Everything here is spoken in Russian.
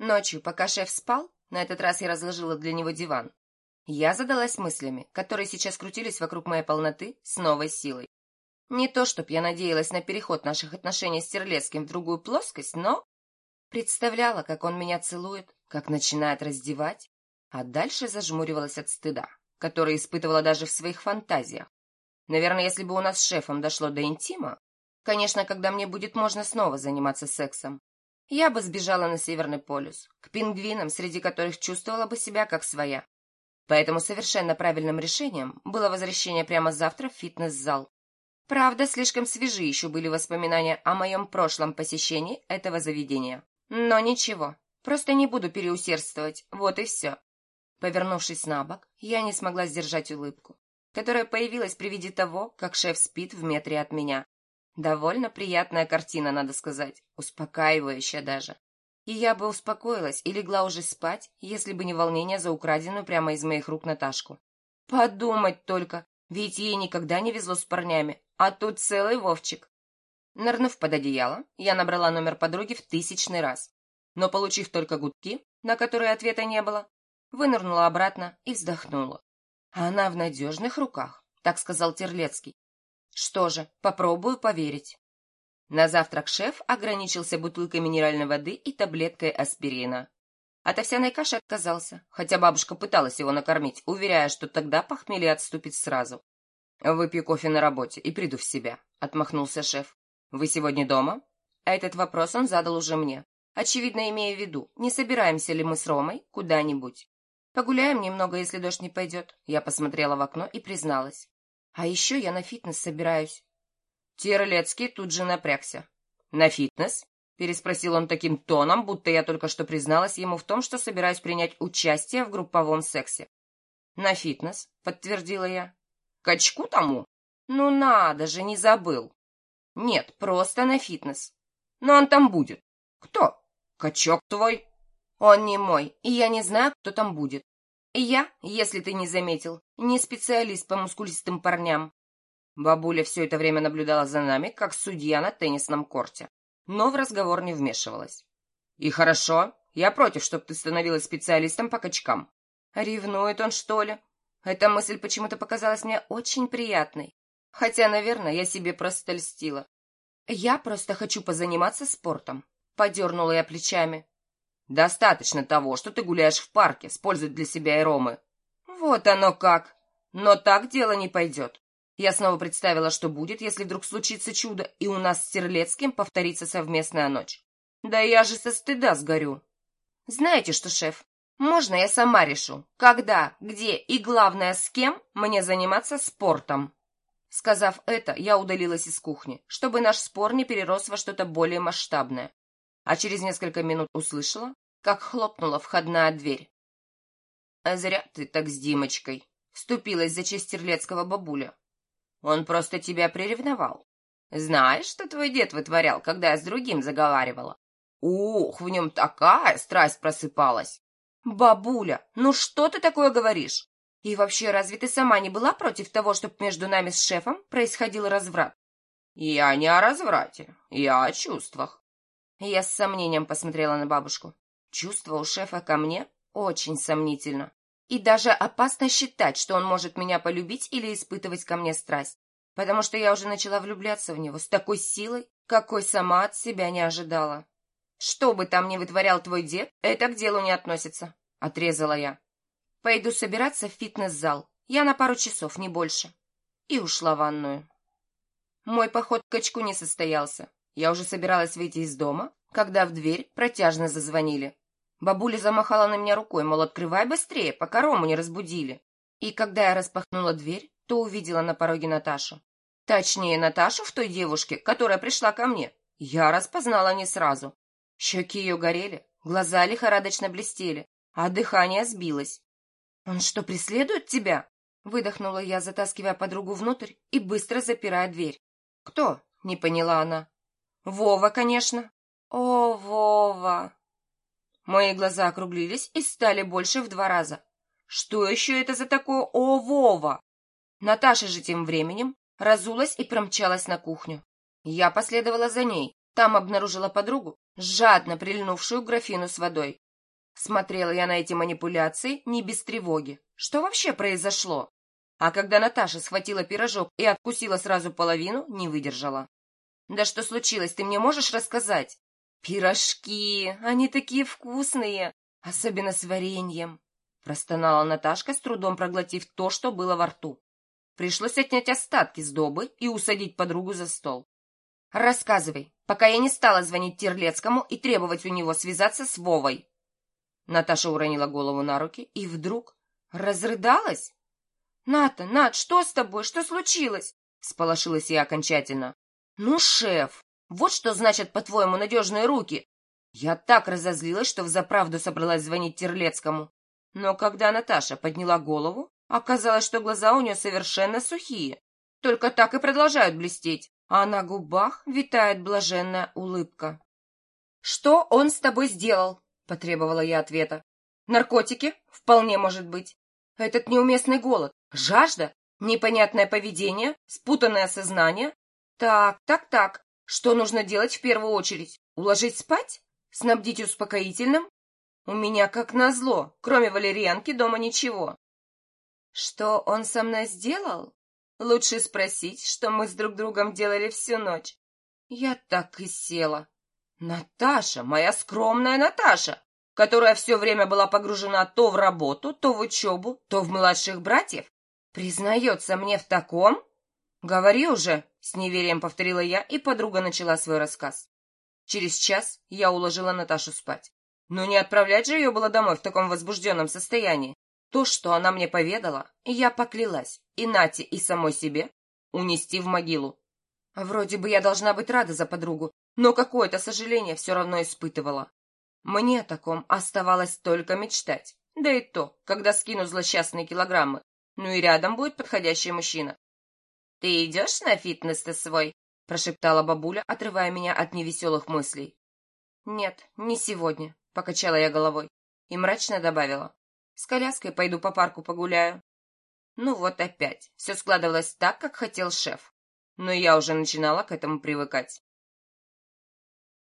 Ночью, пока шеф спал, на этот раз я разложила для него диван, я задалась мыслями, которые сейчас крутились вокруг моей полноты с новой силой. Не то, чтоб я надеялась на переход наших отношений с Терлецким в другую плоскость, но представляла, как он меня целует, как начинает раздевать, а дальше зажмуривалась от стыда, который испытывала даже в своих фантазиях. Наверное, если бы у нас с шефом дошло до интима, конечно, когда мне будет можно снова заниматься сексом, я бы сбежала на Северный полюс, к пингвинам, среди которых чувствовала бы себя как своя. Поэтому совершенно правильным решением было возвращение прямо завтра в фитнес-зал. Правда, слишком свежи еще были воспоминания о моем прошлом посещении этого заведения. Но ничего, просто не буду переусердствовать, вот и все. Повернувшись на бок, я не смогла сдержать улыбку, которая появилась при виде того, как шеф спит в метре от меня. Довольно приятная картина, надо сказать, успокаивающая даже. И я бы успокоилась и легла уже спать, если бы не волнение за украденную прямо из моих рук Наташку. Подумать только, ведь ей никогда не везло с парнями, а тут целый Вовчик. Нырнув под одеяло, я набрала номер подруги в тысячный раз. Но, получив только гудки, на которые ответа не было, вынырнула обратно и вздохнула. А она в надежных руках, так сказал Терлецкий. Что же, попробую поверить. На завтрак шеф ограничился бутылкой минеральной воды и таблеткой аспирина. От овсяной каши отказался, хотя бабушка пыталась его накормить, уверяя, что тогда похмелье отступит сразу. «Выпью кофе на работе и приду в себя», — отмахнулся шеф. «Вы сегодня дома?» А этот вопрос он задал уже мне. Очевидно, имея в виду, не собираемся ли мы с Ромой куда-нибудь. Погуляем немного, если дождь не пойдет. Я посмотрела в окно и призналась. А еще я на фитнес собираюсь. Терлецкий тут же напрягся. На фитнес? Переспросил он таким тоном, будто я только что призналась ему в том, что собираюсь принять участие в групповом сексе. На фитнес, подтвердила я. Качку тому? Ну надо же, не забыл. Нет, просто на фитнес. Но он там будет. Кто? Качок твой? Он не мой, и я не знаю, кто там будет. Я, если ты не заметил, не специалист по мускулистым парням. Бабуля все это время наблюдала за нами, как судья на теннисном корте, но в разговор не вмешивалась. И хорошо, я против, чтобы ты становилась специалистом по качкам. Ревнует он, что ли? Эта мысль почему-то показалась мне очень приятной. Хотя, наверное, я себе просто льстила. Я просто хочу позаниматься спортом. Подернула я плечами. Достаточно того, что ты гуляешь в парке с для себя и Ромы. Вот оно как. Но так дело не пойдет. Я снова представила, что будет, если вдруг случится чудо, и у нас с Терлецким повторится совместная ночь. Да я же со стыда сгорю. Знаете что, шеф, можно я сама решу, когда, где и, главное, с кем мне заниматься спортом? Сказав это, я удалилась из кухни, чтобы наш спор не перерос во что-то более масштабное. А через несколько минут услышала, как хлопнула входная дверь. «А зря ты так с Димочкой», — вступилась за честь Терлецкого бабуля. «Он просто тебя приревновал. Знаешь, что твой дед вытворял, когда я с другим заговаривала? Ух, в нем такая страсть просыпалась!» «Бабуля, ну что ты такое говоришь? И вообще, разве ты сама не была против того, чтобы между нами с шефом происходил разврат?» «Я не о разврате, я о чувствах». Я с сомнением посмотрела на бабушку. Чувство у шефа ко мне очень сомнительно. И даже опасно считать, что он может меня полюбить или испытывать ко мне страсть. Потому что я уже начала влюбляться в него с такой силой, какой сама от себя не ожидала. «Что бы там ни вытворял твой дед, это к делу не относится», — отрезала я. «Пойду собираться в фитнес-зал. Я на пару часов, не больше». И ушла в ванную. Мой поход к качку не состоялся. Я уже собиралась выйти из дома, когда в дверь протяжно зазвонили. Бабуля замахала на меня рукой, мол, открывай быстрее, пока Рому не разбудили. И когда я распахнула дверь, то увидела на пороге Наташу. Точнее, Наташу в той девушке, которая пришла ко мне. Я распознала не сразу. Щеки ее горели, глаза лихорадочно блестели, а дыхание сбилось. «Он что, преследует тебя?» Выдохнула я, затаскивая подругу внутрь и быстро запирая дверь. «Кто?» — не поняла она. «Вова, конечно». «О, Вова!» Мои глаза округлились и стали больше в два раза. Что еще это за такое «О, Вова»? Наташа же тем временем разулась и промчалась на кухню. Я последовала за ней. Там обнаружила подругу, жадно прильнувшую графину с водой. Смотрела я на эти манипуляции не без тревоги. Что вообще произошло? А когда Наташа схватила пирожок и откусила сразу половину, не выдержала. «Да что случилось, ты мне можешь рассказать?» «Пирожки, они такие вкусные, особенно с вареньем», простонала Наташка, с трудом проглотив то, что было во рту. Пришлось отнять остатки сдобы и усадить подругу за стол. «Рассказывай, пока я не стала звонить Терлецкому и требовать у него связаться с Вовой». Наташа уронила голову на руки и вдруг разрыдалась. «Ната, Нат, что с тобой? Что случилось?» Сполошилась я окончательно. «Ну, шеф, вот что значит, по-твоему, надежные руки!» Я так разозлилась, что взаправду собралась звонить Терлецкому. Но когда Наташа подняла голову, оказалось, что глаза у нее совершенно сухие. Только так и продолжают блестеть, а на губах витает блаженная улыбка. «Что он с тобой сделал?» – потребовала я ответа. «Наркотики? Вполне может быть. Этот неуместный голод, жажда, непонятное поведение, спутанное сознание. Так, так, так. Что нужно делать в первую очередь? Уложить спать? Снабдить успокоительным? У меня, как назло, кроме валерьянки дома ничего. Что он со мной сделал? Лучше спросить, что мы с друг другом делали всю ночь. Я так и села. Наташа, моя скромная Наташа, которая все время была погружена то в работу, то в учебу, то в младших братьев, признается мне в таком? Говори уже, с неверием повторила я, и подруга начала свой рассказ. Через час я уложила Наташу спать. Но не отправлять же ее было домой в таком возбужденном состоянии. То, что она мне поведала, я поклялась и Нате, и самой себе унести в могилу. Вроде бы я должна быть рада за подругу, но какое-то сожаление все равно испытывала. Мне о таком оставалось только мечтать. Да и то, когда скину злосчастные килограммы. Ну и рядом будет подходящий мужчина. «Ты идешь на фитнес-то свой?» – прошептала бабуля, отрывая меня от невеселых мыслей. «Нет, не сегодня», — покачала я головой и мрачно добавила. «С коляской пойду по парку погуляю». Ну вот опять, все складывалось так, как хотел шеф. Но я уже начинала к этому привыкать.